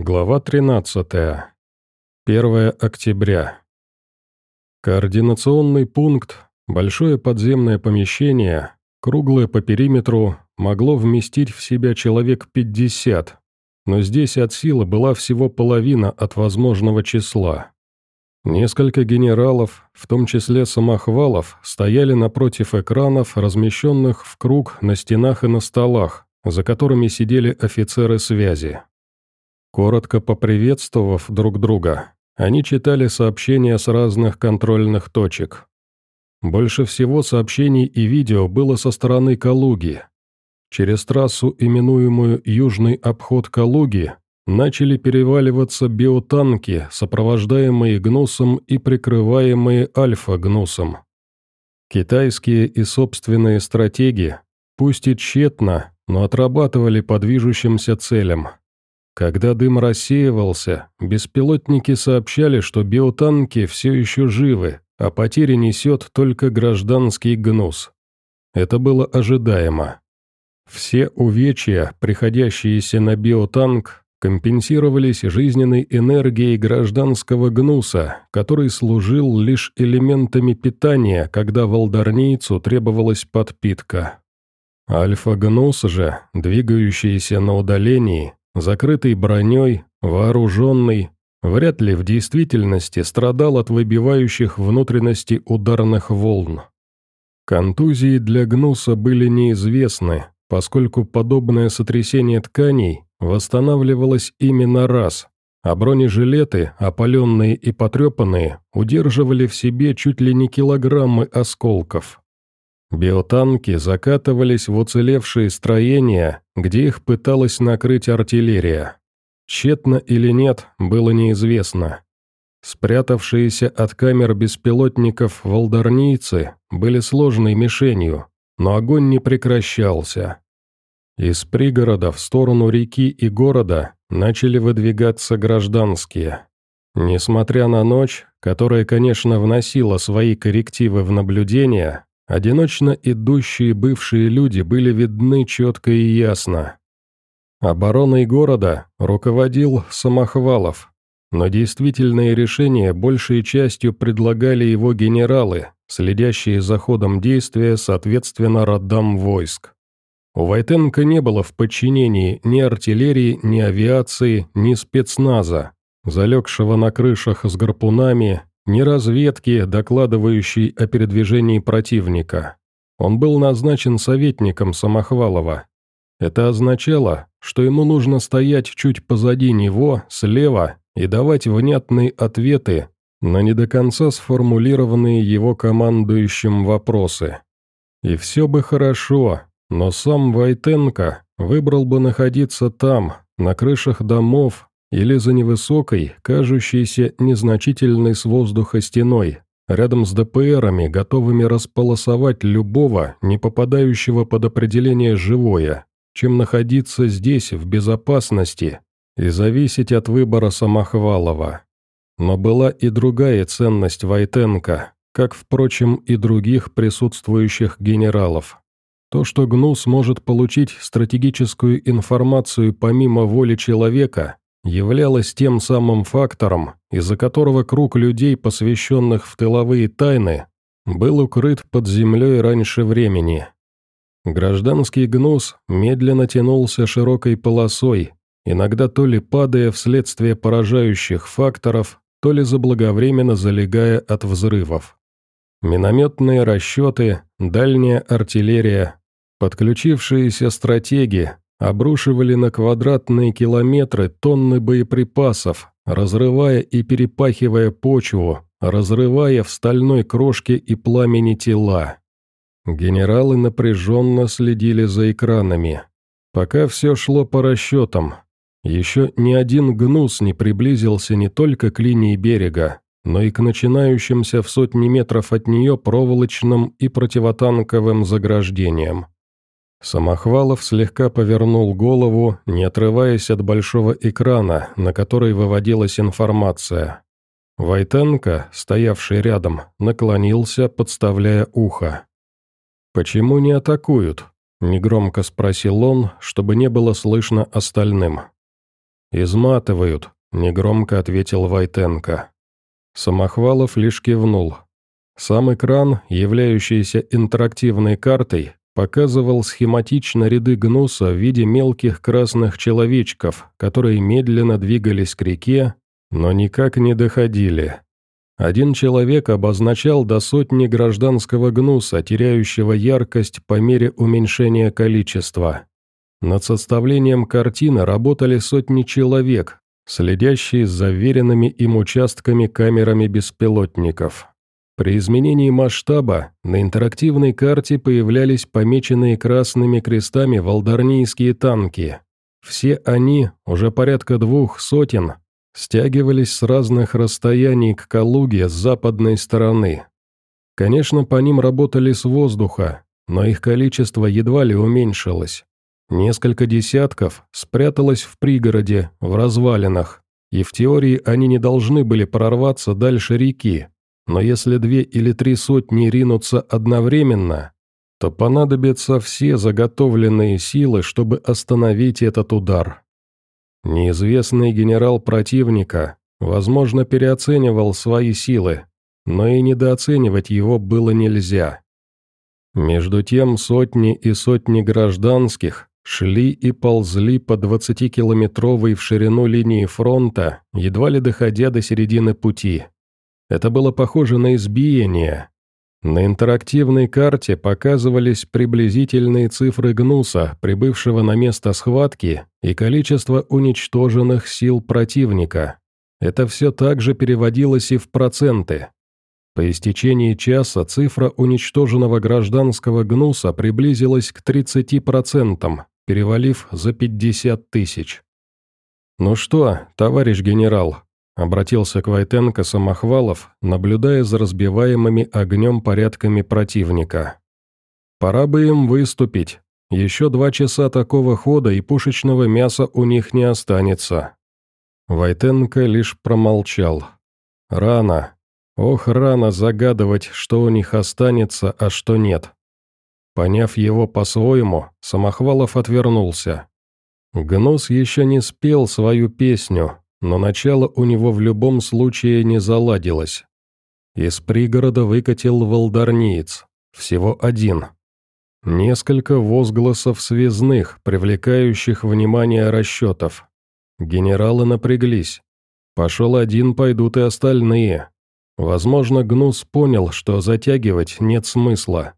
Глава 13. 1 октября. Координационный пункт, большое подземное помещение, круглое по периметру, могло вместить в себя человек 50, но здесь от силы была всего половина от возможного числа. Несколько генералов, в том числе самохвалов, стояли напротив экранов, размещенных в круг на стенах и на столах, за которыми сидели офицеры связи. Коротко поприветствовав друг друга, они читали сообщения с разных контрольных точек. Больше всего сообщений и видео было со стороны Калуги. Через трассу, именуемую «Южный обход Калуги», начали переваливаться биотанки, сопровождаемые гнусом и прикрываемые альфа-гнусом. Китайские и собственные стратеги, пусть и тщетно, но отрабатывали по движущимся целям. Когда дым рассеивался, беспилотники сообщали, что биотанки все еще живы, а потери несет только гражданский гнус. Это было ожидаемо. Все увечья, приходящиеся на биотанк, компенсировались жизненной энергией гражданского гнуса, который служил лишь элементами питания, когда волдарнийцу требовалась подпитка. Альфа-гнус же, двигающийся на удалении, закрытый броней, вооруженный, вряд ли в действительности страдал от выбивающих внутренности ударных волн. Контузии для гнуса были неизвестны, поскольку подобное сотрясение тканей восстанавливалось именно раз, а бронежилеты, опаленные и потрепанные, удерживали в себе чуть ли не килограммы осколков. Биотанки закатывались в уцелевшие строения, где их пыталась накрыть артиллерия. Тщетно или нет, было неизвестно. Спрятавшиеся от камер беспилотников волдарнийцы были сложной мишенью, но огонь не прекращался. Из пригорода в сторону реки и города начали выдвигаться гражданские. Несмотря на ночь, которая, конечно, вносила свои коррективы в наблюдение, Одиночно идущие бывшие люди были видны четко и ясно. Обороной города руководил Самохвалов, но действительные решения большей частью предлагали его генералы, следящие за ходом действия соответственно родам войск. У Войтенко не было в подчинении ни артиллерии, ни авиации, ни спецназа, залегшего на крышах с гарпунами ни разведки, докладывающей о передвижении противника. Он был назначен советником Самохвалова. Это означало, что ему нужно стоять чуть позади него, слева, и давать внятные ответы на не до конца сформулированные его командующим вопросы. И все бы хорошо, но сам Войтенко выбрал бы находиться там, на крышах домов, или за невысокой, кажущейся незначительной с воздуха стеной, рядом с ДПРами, готовыми располосовать любого, не попадающего под определение «живое», чем находиться здесь в безопасности и зависеть от выбора Самохвалова. Но была и другая ценность Войтенко, как, впрочем, и других присутствующих генералов. То, что ГНУС может получить стратегическую информацию помимо воли человека, являлось тем самым фактором, из-за которого круг людей, посвященных в тыловые тайны, был укрыт под землей раньше времени. Гражданский гнус медленно тянулся широкой полосой, иногда то ли падая вследствие поражающих факторов, то ли заблаговременно залегая от взрывов. Минометные расчеты, дальняя артиллерия, подключившиеся стратеги, обрушивали на квадратные километры тонны боеприпасов, разрывая и перепахивая почву, разрывая в стальной крошке и пламени тела. Генералы напряженно следили за экранами. Пока все шло по расчетам. Еще ни один гнус не приблизился не только к линии берега, но и к начинающимся в сотни метров от нее проволочным и противотанковым заграждениям. Самохвалов слегка повернул голову, не отрываясь от большого экрана, на который выводилась информация. Войтенко, стоявший рядом, наклонился, подставляя ухо. «Почему не атакуют?» – негромко спросил он, чтобы не было слышно остальным. «Изматывают», — негромко ответил Войтенко. Самохвалов лишь кивнул. Сам экран, являющийся интерактивной картой, показывал схематично ряды гнуса в виде мелких красных человечков, которые медленно двигались к реке, но никак не доходили. Один человек обозначал до сотни гражданского гнуса, теряющего яркость по мере уменьшения количества. Над составлением картины работали сотни человек, следящие за веренными им участками камерами беспилотников. При изменении масштаба на интерактивной карте появлялись помеченные красными крестами волдарнийские танки. Все они, уже порядка двух сотен, стягивались с разных расстояний к Калуге с западной стороны. Конечно, по ним работали с воздуха, но их количество едва ли уменьшилось. Несколько десятков спряталось в пригороде, в развалинах, и в теории они не должны были прорваться дальше реки, но если две или три сотни ринутся одновременно, то понадобятся все заготовленные силы, чтобы остановить этот удар. Неизвестный генерал противника, возможно, переоценивал свои силы, но и недооценивать его было нельзя. Между тем сотни и сотни гражданских шли и ползли по 20-километровой в ширину линии фронта, едва ли доходя до середины пути. Это было похоже на избиение. На интерактивной карте показывались приблизительные цифры гнуса, прибывшего на место схватки, и количество уничтоженных сил противника. Это все также переводилось и в проценты. По истечении часа цифра уничтоженного гражданского гнуса приблизилась к 30%, перевалив за 50 тысяч. «Ну что, товарищ генерал, Обратился к Войтенко Самохвалов, наблюдая за разбиваемыми огнем порядками противника. «Пора бы им выступить. Еще два часа такого хода, и пушечного мяса у них не останется». Войтенко лишь промолчал. «Рано. Ох, рано загадывать, что у них останется, а что нет». Поняв его по-своему, Самохвалов отвернулся. Гнус еще не спел свою песню, но начало у него в любом случае не заладилось. Из пригорода выкатил волдарниец, всего один. Несколько возгласов связных, привлекающих внимание расчетов. Генералы напряглись. Пошел один, пойдут и остальные. Возможно, Гнус понял, что затягивать нет смысла.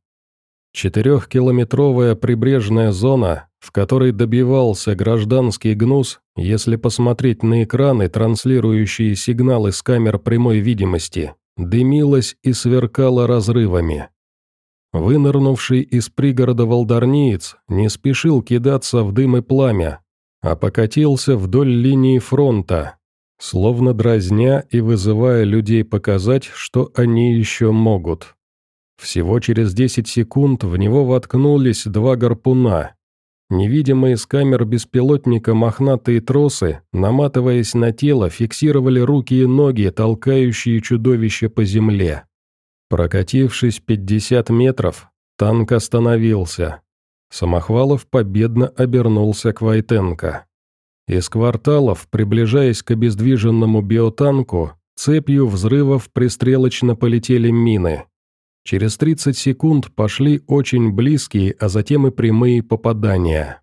Четырехкилометровая прибрежная зона, в которой добивался гражданский гнус, если посмотреть на экраны, транслирующие сигналы с камер прямой видимости, дымилась и сверкала разрывами. Вынырнувший из пригорода волдарниец не спешил кидаться в дым и пламя, а покатился вдоль линии фронта, словно дразня и вызывая людей показать, что они еще могут. Всего через 10 секунд в него воткнулись два гарпуна. Невидимые с камер беспилотника мохнатые тросы, наматываясь на тело, фиксировали руки и ноги, толкающие чудовище по земле. Прокатившись 50 метров, танк остановился. Самохвалов победно обернулся к Войтенко. Из кварталов, приближаясь к обездвиженному биотанку, цепью взрывов пристрелочно полетели мины. Через 30 секунд пошли очень близкие, а затем и прямые попадания.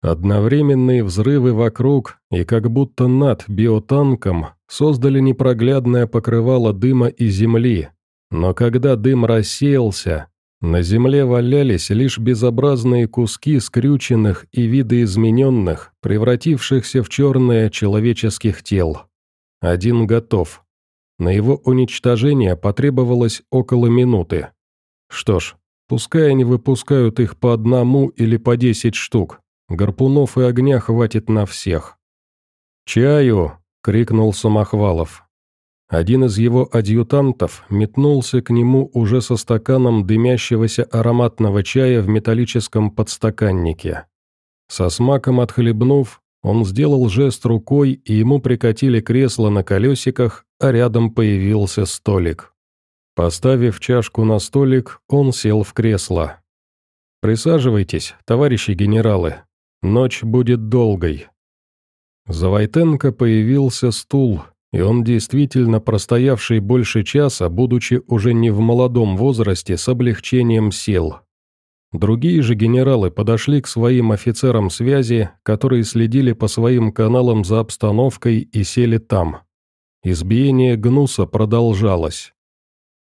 Одновременные взрывы вокруг и как будто над биотанком создали непроглядное покрывало дыма и земли, но когда дым рассеялся, на земле валялись лишь безобразные куски скрюченных и видоизмененных, превратившихся в черные человеческих тел. Один готов. На его уничтожение потребовалось около минуты. Что ж, пускай они выпускают их по одному или по десять штук. Гарпунов и огня хватит на всех. «Чаю!» — крикнул Самохвалов. Один из его адъютантов метнулся к нему уже со стаканом дымящегося ароматного чая в металлическом подстаканнике. Со смаком отхлебнув, он сделал жест рукой, и ему прикатили кресло на колесиках, а рядом появился столик. Поставив чашку на столик, он сел в кресло. «Присаживайтесь, товарищи генералы. Ночь будет долгой. За Войтенко появился стул, и он действительно простоявший больше часа, будучи уже не в молодом возрасте, с облегчением сел. Другие же генералы подошли к своим офицерам связи, которые следили по своим каналам за обстановкой и сели там. Избиение гнуса продолжалось.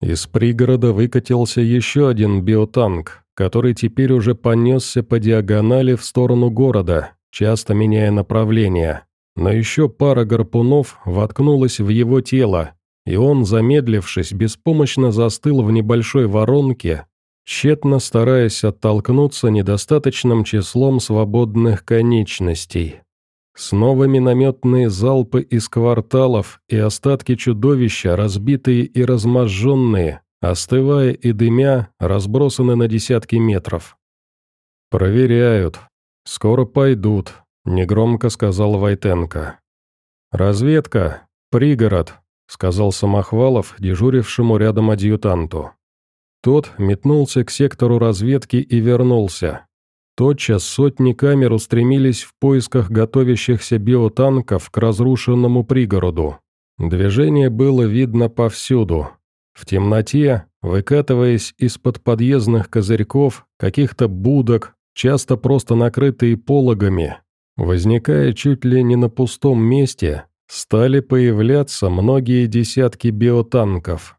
Из пригорода выкатился еще один биотанк, который теперь уже понесся по диагонали в сторону города, часто меняя направление. Но еще пара гарпунов воткнулась в его тело, и он, замедлившись, беспомощно застыл в небольшой воронке, тщетно стараясь оттолкнуться недостаточным числом свободных конечностей. Снова минометные залпы из кварталов и остатки чудовища, разбитые и разможженные, остывая и дымя, разбросаны на десятки метров. «Проверяют. Скоро пойдут», — негромко сказал Войтенко. «Разведка. Пригород», — сказал Самохвалов, дежурившему рядом адъютанту. Тот метнулся к сектору разведки и вернулся. Тотчас сотни камер устремились в поисках готовящихся биотанков к разрушенному пригороду. Движение было видно повсюду. В темноте, выкатываясь из-под подъездных козырьков, каких-то будок, часто просто накрытые пологами, возникая чуть ли не на пустом месте, стали появляться многие десятки биотанков.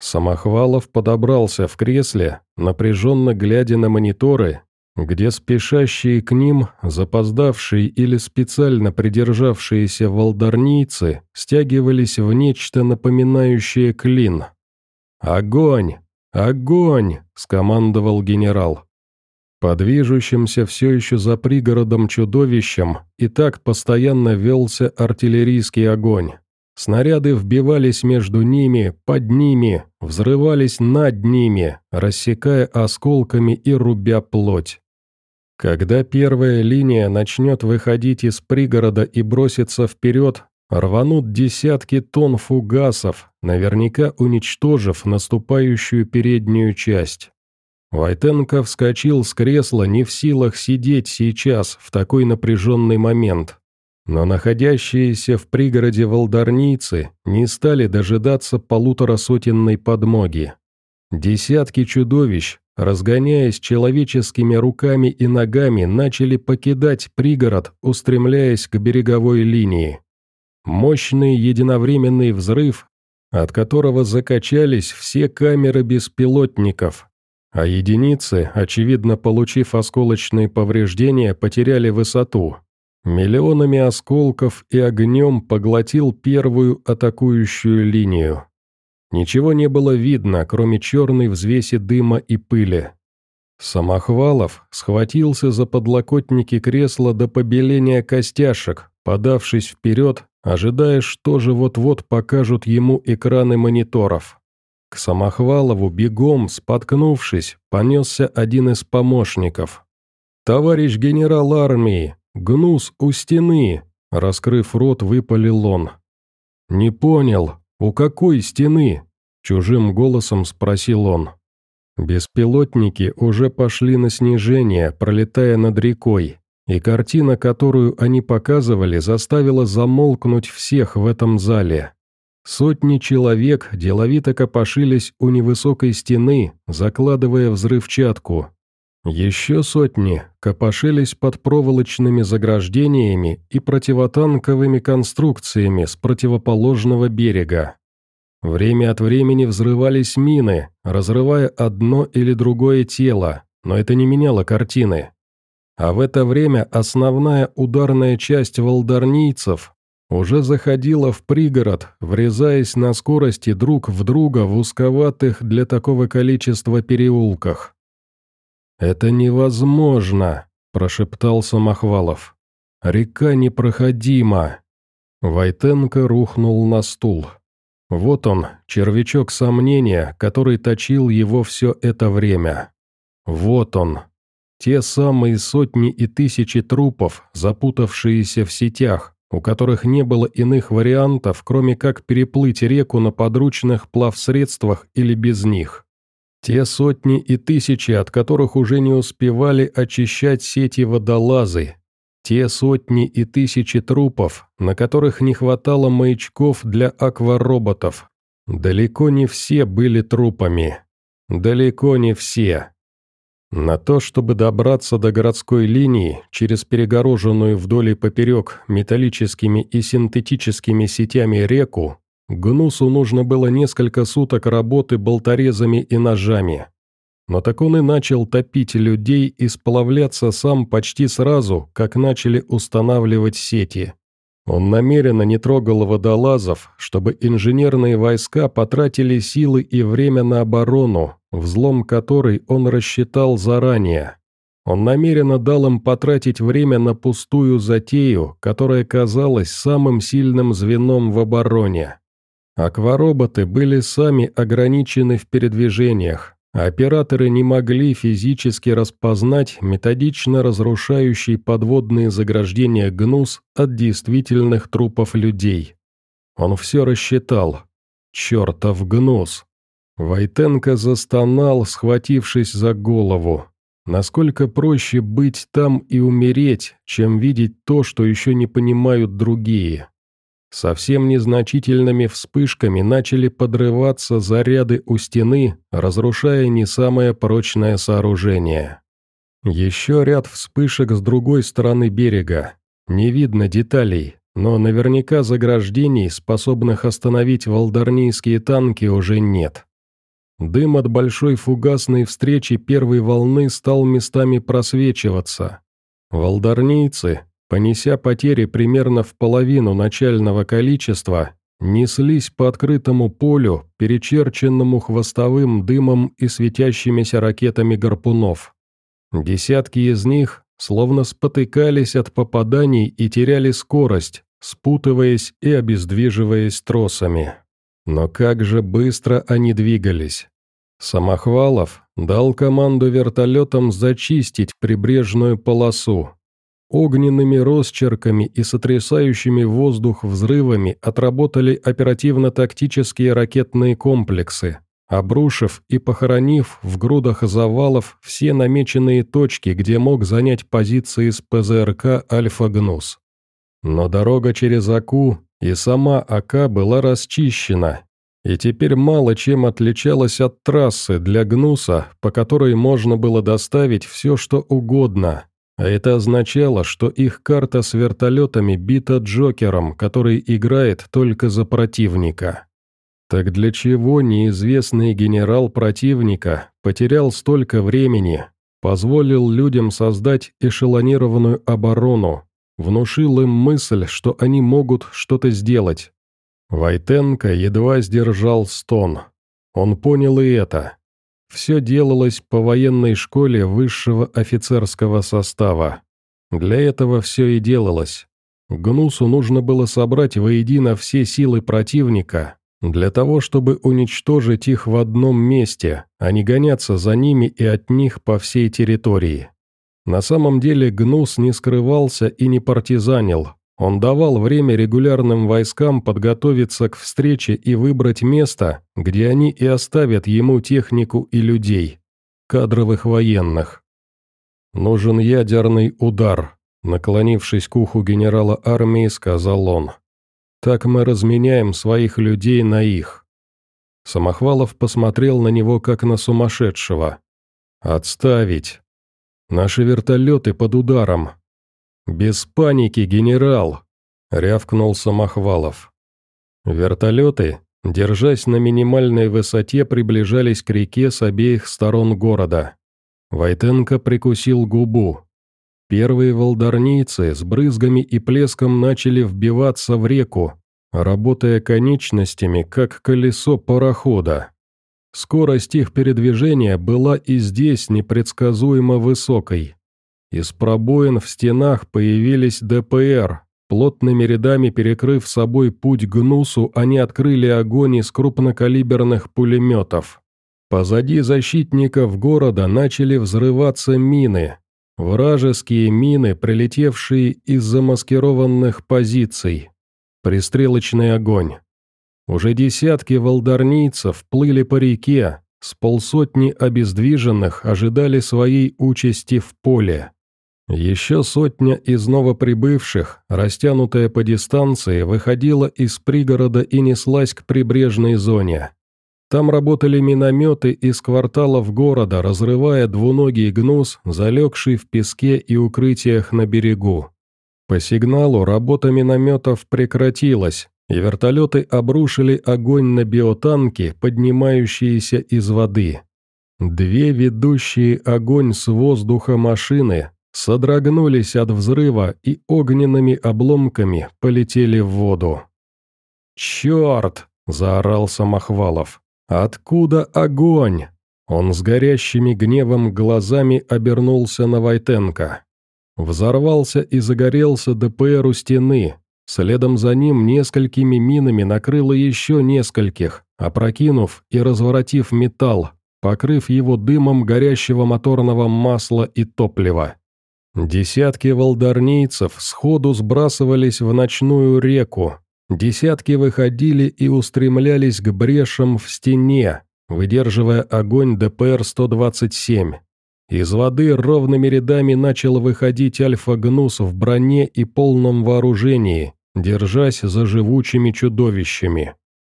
Самохвалов подобрался в кресле, напряженно глядя на мониторы, где спешащие к ним, запоздавшие или специально придержавшиеся волдарнийцы стягивались в нечто напоминающее клин. «Огонь! Огонь!» — скомандовал генерал. По движущимся все еще за пригородом чудовищем и так постоянно велся артиллерийский огонь. Снаряды вбивались между ними, под ними, взрывались над ними, рассекая осколками и рубя плоть. Когда первая линия начнет выходить из пригорода и броситься вперед, рванут десятки тонн фугасов, наверняка уничтожив наступающую переднюю часть. Войтенко вскочил с кресла, не в силах сидеть сейчас, в такой напряженный момент. Но находящиеся в пригороде волдарнийцы не стали дожидаться полуторасотенной подмоги. Десятки чудовищ, разгоняясь человеческими руками и ногами, начали покидать пригород, устремляясь к береговой линии. Мощный единовременный взрыв, от которого закачались все камеры беспилотников, а единицы, очевидно получив осколочные повреждения, потеряли высоту. Миллионами осколков и огнем поглотил первую атакующую линию. Ничего не было видно, кроме черной взвеси дыма и пыли. Самохвалов схватился за подлокотники кресла до побеления костяшек, подавшись вперед, ожидая, что же вот-вот покажут ему экраны мониторов. К Самохвалову бегом, споткнувшись, понесся один из помощников. «Товарищ генерал армии, «Гнус у стены!» – раскрыв рот, выпалил он. «Не понял, у какой стены?» – чужим голосом спросил он. Беспилотники уже пошли на снижение, пролетая над рекой, и картина, которую они показывали, заставила замолкнуть всех в этом зале. Сотни человек деловито копошились у невысокой стены, закладывая взрывчатку, еще сотни копошились под проволочными заграждениями и противотанковыми конструкциями с противоположного берега. Время от времени взрывались мины, разрывая одно или другое тело, но это не меняло картины. А в это время основная ударная часть волдарнийцев уже заходила в пригород, врезаясь на скорости друг в друга в узковатых для такого количества переулках. «Это невозможно!» – прошептал Самохвалов. «Река непроходима!» Войтенко рухнул на стул. Вот он, червячок сомнения, который точил его все это время. Вот он. Те самые сотни и тысячи трупов, запутавшиеся в сетях, у которых не было иных вариантов, кроме как переплыть реку на подручных плавсредствах или без них. Те сотни и тысячи, от которых уже не успевали очищать сети водолазы. Те сотни и тысячи трупов, на которых не хватало маячков для аквароботов. Далеко не все были трупами. Далеко не все. На то, чтобы добраться до городской линии через перегороженную вдоль и поперек металлическими и синтетическими сетями реку, Гнусу нужно было несколько суток работы болторезами и ножами. Но так он и начал топить людей и сплавляться сам почти сразу, как начали устанавливать сети. Он намеренно не трогал водолазов, чтобы инженерные войска потратили силы и время на оборону, взлом которой он рассчитал заранее. Он намеренно дал им потратить время на пустую затею, которая казалась самым сильным звеном в обороне. Аквароботы были сами ограничены в передвижениях, операторы не могли физически распознать методично разрушающий подводные заграждения гнус от действительных трупов людей. Он все рассчитал. Чертов гнус! Войтенко застонал, схватившись за голову. Насколько проще быть там и умереть, чем видеть то, что еще не понимают другие. Совсем незначительными вспышками начали подрываться заряды у стены, разрушая не самое прочное сооружение. Еще ряд вспышек с другой стороны берега. Не видно деталей, но наверняка заграждений, способных остановить волдарнийские танки, уже нет. Дым от большой фугасной встречи первой волны стал местами просвечиваться. Волдарнийцы, понеся потери примерно в половину начального количества, неслись по открытому полю, перечерченному хвостовым дымом и светящимися ракетами гарпунов. Десятки из них словно спотыкались от попаданий и теряли скорость, спутываясь и обездвиживаясь тросами. Но как же быстро они двигались. Самохвалов дал команду вертолетам зачистить прибрежную полосу, Огненными росчерками и сотрясающими воздух взрывами отработали оперативно-тактические ракетные комплексы, обрушив и похоронив в грудах завалов все намеченные точки, где мог занять позиции с ПЗРК «Альфа-Гнус». Но дорога через Аку и сама Ака была расчищена, и теперь мало чем отличалась от трассы для Гнуса, по которой можно было доставить все, что угодно – а это означало, что их карта с вертолетами бита Джокером, который играет только за противника. Так для чего неизвестный генерал противника потерял столько времени, позволил людям создать эшелонированную оборону, внушил им мысль, что они могут что-то сделать? Войтенко едва сдержал стон. Он понял и это. Все делалось по военной школе высшего офицерского состава. Для этого все и делалось. Гнусу нужно было собрать воедино все силы противника, для того, чтобы уничтожить их в одном месте, а не гоняться за ними и от них по всей территории. На самом деле Гнус не скрывался и не партизанил, он давал время регулярным войскам подготовиться к встрече и выбрать место, где они и оставят ему технику и людей, кадровых военных. «Нужен ядерный удар», — наклонившись к уху генерала армии, сказал он. «Так мы разменяем своих людей на их». Самохвалов посмотрел на него, как на сумасшедшего. «Отставить! Наши вертолеты под ударом, «Без паники, генерал!» — рявкнул Самохвалов. Вертолеты, держась на минимальной высоте, приближались к реке с обеих сторон города. Войтенко прикусил губу. Первые волдарнийцы с брызгами и плеском начали вбиваться в реку, работая конечностями, как колесо парохода. Скорость их передвижения была и здесь непредсказуемо высокой. Из пробоин в стенах появились ДПР. Плотными рядами перекрыв собой путь Гнусу, они открыли огонь из крупнокалиберных пулеметов. Позади защитников города начали взрываться мины. Вражеские мины, прилетевшие из замаскированных позиций. Пристрелочный огонь. Уже десятки волдарнийцев плыли по реке, с полсотни обездвиженных ожидали своей участи в поле. Еще сотня из новоприбывших, растянутая по дистанции, выходила из пригорода и неслась к прибрежной зоне. Там работали минометы из кварталов города, разрывая двуногий гнус, залегший в песке и укрытиях на берегу. По сигналу работа минометов прекратилась, и вертолеты обрушили огонь на биотанки, поднимающиеся из воды. Две ведущие огонь с воздуха машины содрогнулись от взрыва и огненными обломками полетели в воду. «Черт!» – заорал Самохвалов. «Откуда огонь?» Он с горящими гневом глазами обернулся на Войтенко. Взорвался и загорелся ДПР у стены. Следом за ним несколькими минами накрыло еще нескольких, опрокинув и разворотив металл, покрыв его дымом горящего моторного масла и топлива. Десятки волдарнийцев сходу сбрасывались в ночную реку, десятки выходили и устремлялись к брешам в стене, выдерживая огонь ДПР-127. Из воды ровными рядами начал выходить Альфа-Гнус в броне и полном вооружении, держась за живучими чудовищами.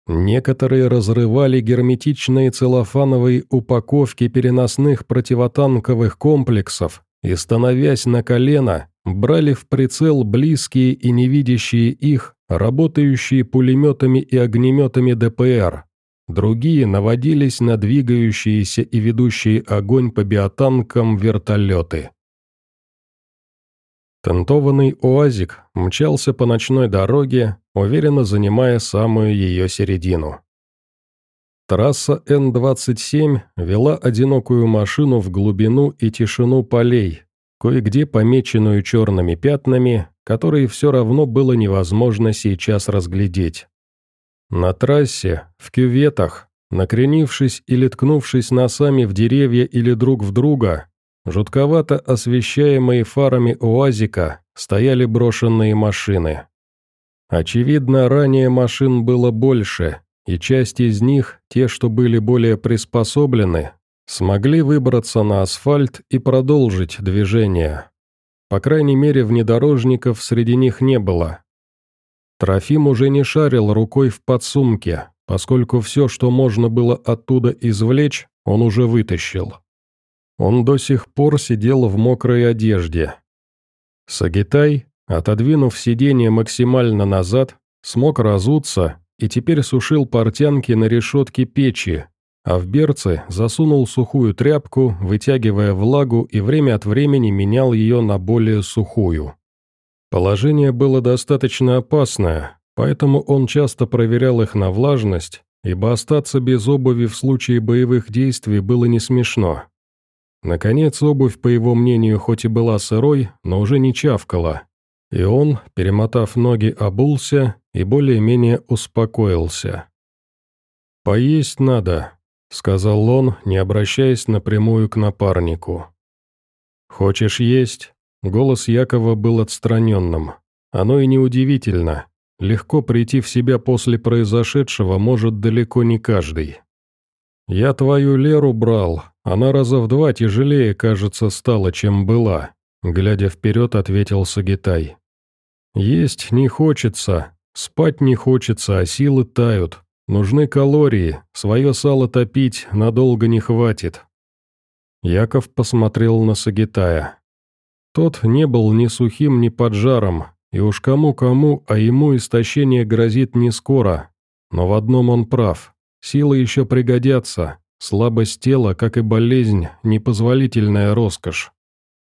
Некоторые разрывали герметичные целлофановые упаковки переносных противотанковых комплексов, и, становясь на колено, брали в прицел близкие и невидящие их, работающие пулеметами и огнеметами ДПР. Другие наводились на двигающиеся и ведущие огонь по биотанкам вертолеты. Тентованный УАЗик мчался по ночной дороге, уверенно занимая самую ее середину. Трасса Н-27 вела одинокую машину в глубину и тишину полей, кое-где помеченную черными пятнами, которые все равно было невозможно сейчас разглядеть. На трассе, в кюветах, накренившись или ткнувшись носами в деревья или друг в друга, жутковато освещаемые фарами УАЗика, стояли брошенные машины. Очевидно, ранее машин было больше, и часть из них, те, что были более приспособлены, смогли выбраться на асфальт и продолжить движение. По крайней мере, внедорожников среди них не было. Трофим уже не шарил рукой в подсумке, поскольку все, что можно было оттуда извлечь, он уже вытащил. Он до сих пор сидел в мокрой одежде. Сагитай, отодвинув сиденье максимально назад, смог разуться и теперь сушил портянки на решетке печи, а в берце засунул сухую тряпку, вытягивая влагу и время от времени менял ее на более сухую. Положение было достаточно опасное, поэтому он часто проверял их на влажность, ибо остаться без обуви в случае боевых действий было не смешно. Наконец, обувь, по его мнению, хоть и была сырой, но уже не чавкала, и он, перемотав ноги, обулся и более-менее успокоился. «Поесть надо», — сказал он, не обращаясь напрямую к напарнику. «Хочешь есть?» Голос Якова был отстраненным. Оно и неудивительно. Легко прийти в себя после произошедшего может далеко не каждый. «Я твою Леру брал, она раза в два тяжелее, кажется, стала, чем была», глядя вперед, ответил Сагитай. «Есть не хочется, Спать не хочется, а силы тают. Нужны калории, свое сало топить надолго не хватит. Яков посмотрел на Сагитая. Тот не был ни сухим, ни поджаром, и уж кому-кому, а ему истощение грозит не скоро. Но в одном он прав. Силы еще пригодятся. Слабость тела, как и болезнь, непозволительная роскошь.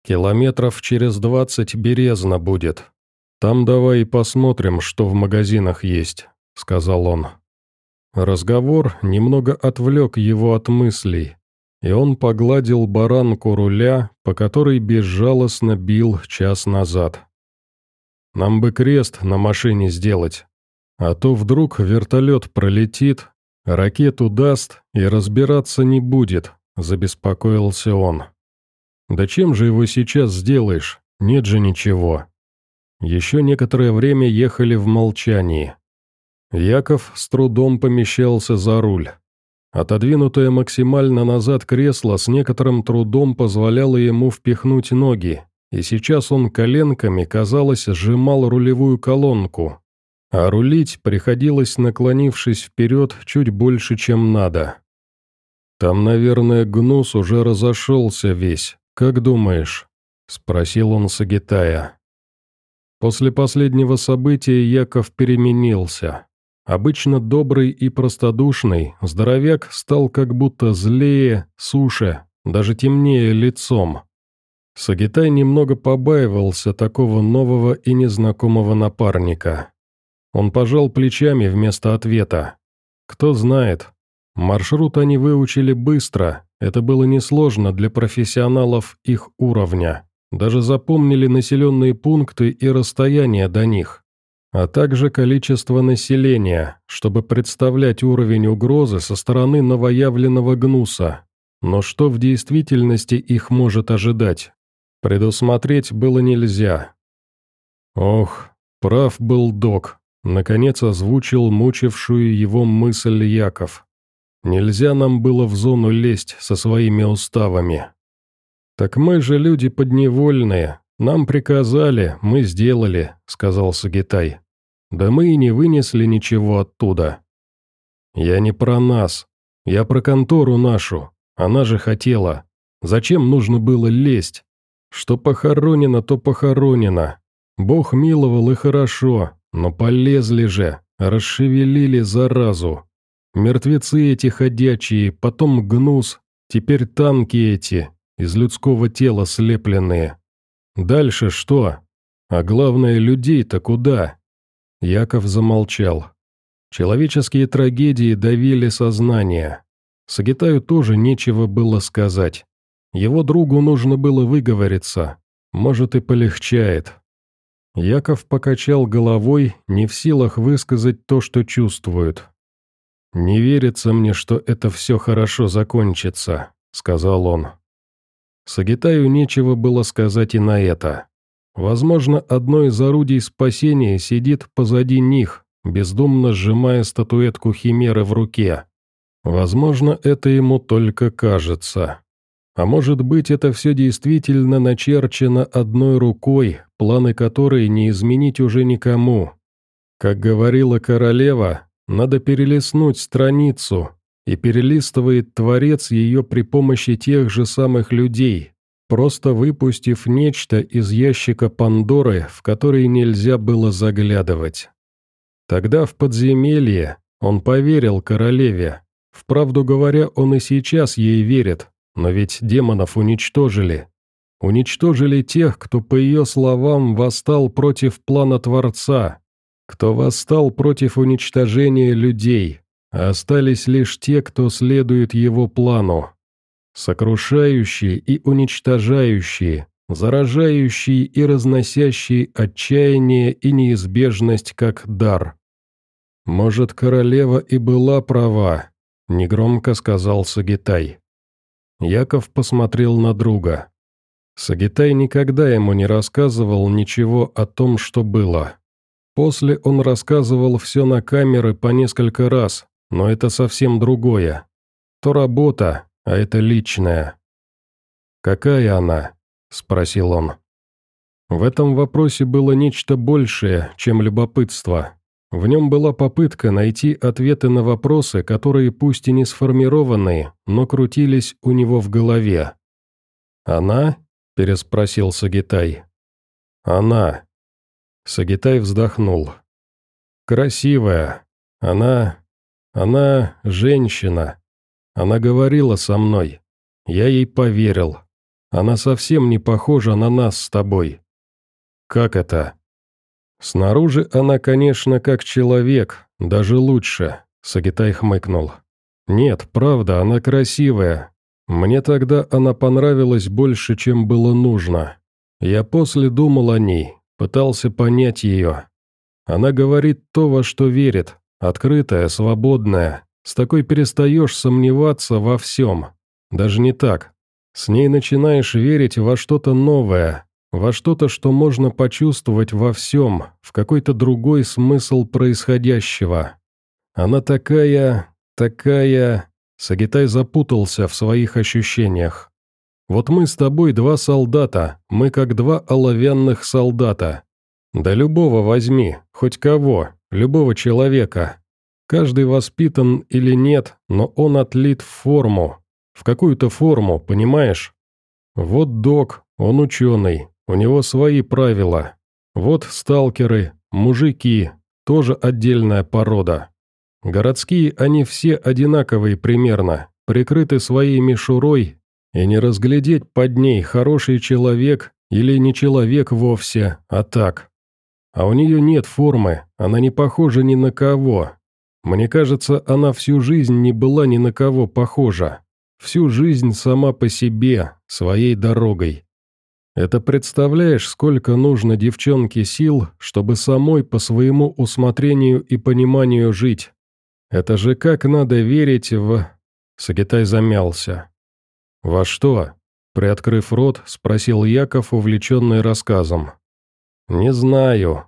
Километров через двадцать березно будет, «Там давай и посмотрим, что в магазинах есть», — сказал он. Разговор немного отвлек его от мыслей, и он погладил баранку руля, по которой безжалостно бил час назад. «Нам бы крест на машине сделать, а то вдруг вертолет пролетит, ракету даст и разбираться не будет», — забеспокоился он. «Да чем же его сейчас сделаешь? Нет же ничего». Еще некоторое время ехали в молчании. Яков с трудом помещался за руль. Отодвинутое максимально назад кресло с некоторым трудом позволяло ему впихнуть ноги, и сейчас он коленками, казалось, сжимал рулевую колонку, а рулить приходилось, наклонившись вперед чуть больше, чем надо. «Там, наверное, гнус уже разошелся весь, как думаешь?» — спросил он Сагитая. После последнего события Яков переменился. Обычно добрый и простодушный, здоровяк стал как будто злее, суше, даже темнее лицом. Сагитай немного побаивался такого нового и незнакомого напарника. Он пожал плечами вместо ответа. Кто знает. Маршрут они выучили быстро, это было несложно для профессионалов их уровня. Даже запомнили населенные пункты и расстояние до них, а также количество населения, чтобы представлять уровень угрозы со стороны новоявленного гнуса. Но что в действительности их может ожидать? Предусмотреть было нельзя. Ох, прав был док, наконец озвучил мучившую его мысль Яков. Нельзя нам было в зону лезть со своими уставами. Так мы же люди подневольные, нам приказали, мы сделали, сказал Сагитай. Да мы и не вынесли ничего оттуда. Я не про нас, я про контору нашу, она же хотела. Зачем нужно было лезть? Что похоронено, то похоронено. Бог миловал и хорошо, но полезли же, расшевелили заразу. Мертвецы эти ходячие, потом гнус, теперь танки эти, из людского тела слепленные. Дальше что? А главное, людей-то куда? Яков замолчал. Человеческие трагедии давили сознание. Сагитаю тоже нечего было сказать. Его другу нужно было выговориться. Может, и полегчает. Яков покачал головой, не в силах высказать то, что чувствует. «Не верится мне, что это все хорошо закончится», — сказал он. Сагитаю нечего было сказать и на это. Возможно, одно из орудий спасения сидит позади них, бездумно сжимая статуэтку Химеры в руке. Возможно, это ему только кажется. А может быть, это все действительно начерчено одной рукой, планы которой не изменить уже никому. Как говорила королева, надо перелистнуть страницу, и перелистывает Творец ее при помощи тех же самых людей, просто выпустив нечто из ящика Пандоры, в который нельзя было заглядывать. Тогда в подземелье он поверил королеве. Вправду говоря, он и сейчас ей верит, но ведь демонов уничтожили. Уничтожили тех, кто, по ее словам, восстал против плана Творца, кто восстал против уничтожения людей, остались лишь те, кто следует его плану. Сокрушающие и уничтожающие, заражающие и разносящие отчаяние и неизбежность как дар. «Может, королева и была права», — негромко сказал Сагитай. Яков посмотрел на друга. Сагитай никогда ему не рассказывал ничего о том, что было. После он рассказывал все на камеры по несколько раз, но это совсем другое. То работа, а это личное. «Какая она?» – спросил он. В этом вопросе было нечто большее, чем любопытство. В нем была попытка найти ответы на вопросы, которые пусть и не сформированные, но крутились у него в голове. «Она?» – переспросил Сагитай. «Она», Сагитай вздохнул. «Красивая. Она... она женщина. Она говорила со мной. Я ей поверил. Она совсем не похожа на нас с тобой. Как это?» «Снаружи она, конечно, как человек, даже лучше», — Сагитай хмыкнул. «Нет, правда, она красивая. Мне тогда она понравилась больше, чем было нужно. Я после думал о ней, Пытался понять ее. Она говорит то, во что верит, открытая, свободная. С такой перестаешь сомневаться во всем. Даже не так. С ней начинаешь верить во что-то новое, во что-то, что можно почувствовать во всем, в какой-то другой смысл происходящего. Она такая... такая... Сагитай запутался в своих ощущениях. Вот мы с тобой два солдата, мы как два оловянных солдата. Да любого возьми, хоть кого, любого человека. Каждый воспитан или нет, но он отлит в форму. В какую-то форму, понимаешь? Вот док, он ученый, у него свои правила. Вот сталкеры, мужики, тоже отдельная порода. Городские они все одинаковые примерно, прикрыты своей мишурой, и не разглядеть под ней хороший человек или не человек вовсе, а так. А у нее нет формы, она не похожа ни на кого. Мне кажется, она всю жизнь не была ни на кого похожа. Всю жизнь сама по себе, своей дорогой. Это представляешь, сколько нужно девчонке сил, чтобы самой по своему усмотрению и пониманию жить? Это же как надо верить в...» Сагитай замялся. «Во что?» Приоткрыв рот, спросил Яков, увлеченный рассказом. «Не знаю.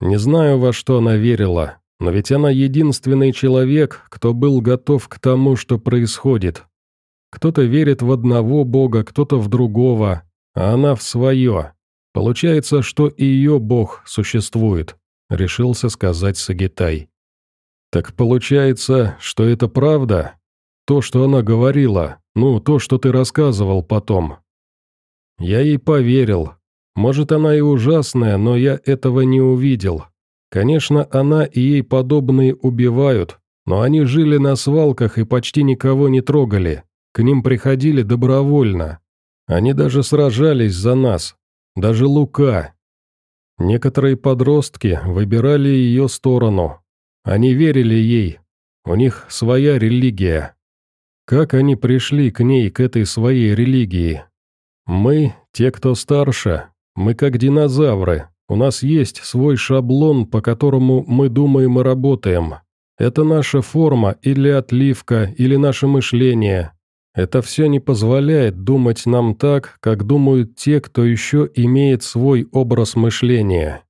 Не знаю, во что она верила, но ведь она единственный человек, кто был готов к тому, что происходит. Кто-то верит в одного бога, кто-то в другого, а она в свое. Получается, что и ее бог существует», — решился сказать Сагитай. «Так получается, что это правда? То, что она говорила, ну, то, что ты рассказывал потом». Я ей поверил. Может, она и ужасная, но я этого не увидел. Конечно, она и ей подобные убивают, но они жили на свалках и почти никого не трогали. К ним приходили добровольно. Они даже сражались за нас, даже Лука. Некоторые подростки выбирали ее сторону. Они верили ей. У них своя религия. Как они пришли к ней, к этой своей религии? Мы, те, кто старше, мы как динозавры. У нас есть свой шаблон, по которому мы думаем и работаем. Это наша форма или отливка, или наше мышление, это все не позволяет думать нам так, как думают те, кто еще имеет свой образ мышления.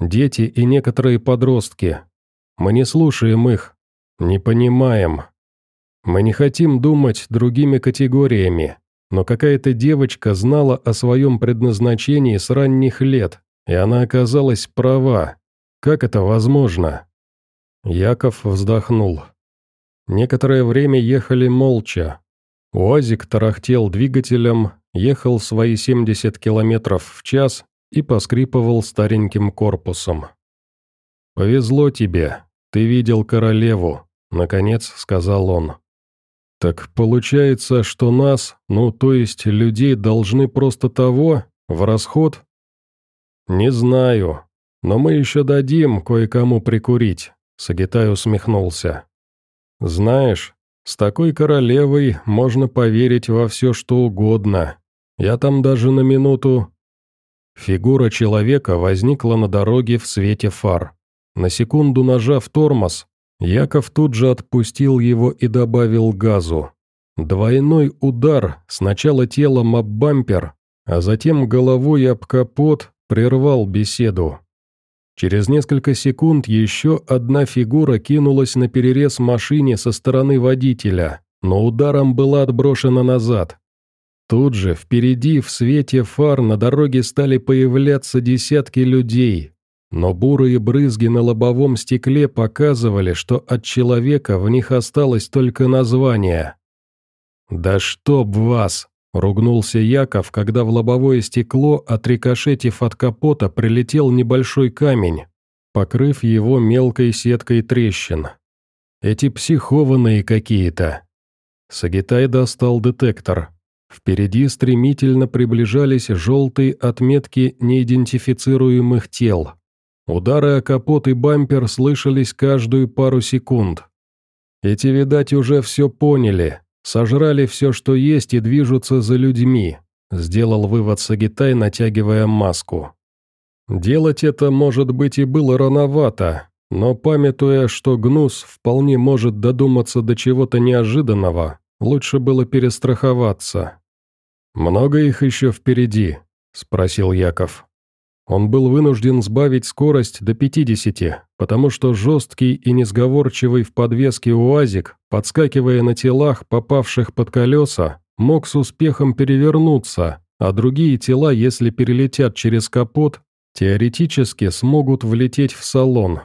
Дети и некоторые подростки. Мы не слушаем их, не понимаем. Мы не хотим думать другими категориями, но какая-то девочка знала о своем предназначении с ранних лет, и она оказалась права. Как это возможно? Яков вздохнул. Некоторое время ехали молча, УАЗик тарахтел двигателем, ехал свои 70 километров в час и поскрипывал стареньким корпусом. «Повезло тебе, ты видел королеву», — наконец сказал он. «Так получается, что нас, ну то есть людей, должны просто того, в расход?» «Не знаю, но мы еще дадим кое-кому прикурить», — Сагитай усмехнулся. «Знаешь, с такой королевой можно поверить во все, что угодно. Я там даже на минуту...» Фигура человека возникла на дороге в свете фар. На секунду нажав тормоз, Яков тут же отпустил его и добавил газу. Двойной удар, сначала телом об бампер, а затем головой об капот, прервал беседу. Через несколько секунд еще одна фигура кинулась на перерез машине со стороны водителя, но ударом была отброшена назад. Тут же, впереди, в свете фар, на дороге стали появляться десятки людей, но бурые брызги на лобовом стекле показывали, что от человека в них осталось только название. «Да чтоб вас!» Ругнулся Яков, когда в лобовое стекло, отрикошетив от капота, прилетел небольшой камень, покрыв его мелкой сеткой трещин. Эти психованные какие-то. Сагитай достал детектор. Впереди стремительно приближались желтые отметки неидентифицируемых тел. Удары о капот и бампер слышались каждую пару секунд. Эти, видать, уже все поняли, Сожрали все, что есть, и движутся за людьми», — сделал вывод Сагитай, натягивая маску. Делать это, может быть, и было рановато, но памятуя, что Гнус вполне может додуматься до чего-то неожиданного, лучше было перестраховаться. «Много их еще впереди?» – спросил Яков. Он был вынужден сбавить скорость до 50, потому что жесткий и несговорчивый в подвеске УАЗик, подскакивая на телах, попавших под колеса, мог с успехом перевернуться, а другие тела, если перелетят через капот, теоретически смогут влететь в салон.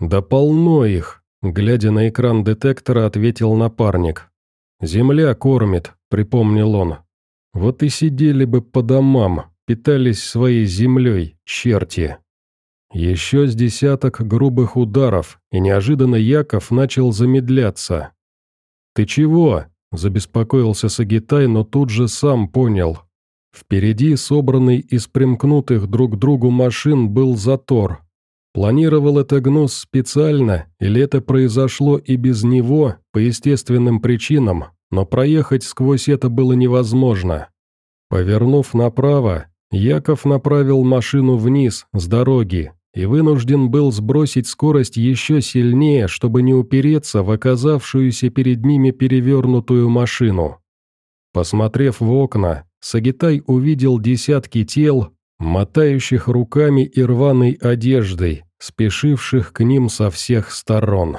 «Да полно их!» – глядя на экран детектора, ответил напарник. «Земля кормит», – припомнил он. «Вот и сидели бы по домам, питались своей землей, черти». Еще с десяток грубых ударов, и неожиданно Яков начал замедляться. «Ты чего?» – забеспокоился Сагитай, но тут же сам понял. Впереди, собранный из примкнутых друг к другу машин, был затор. Планировал это Гнус специально, или это произошло и без него, по естественным причинам, но проехать сквозь это было невозможно. Повернув направо, Яков направил машину вниз, с дороги, и вынужден был сбросить скорость еще сильнее, чтобы не упереться в оказавшуюся перед ними перевернутую машину. Посмотрев в окна, Сагитай увидел десятки тел, мотающих руками и рваной одеждой, спешивших к ним со всех сторон.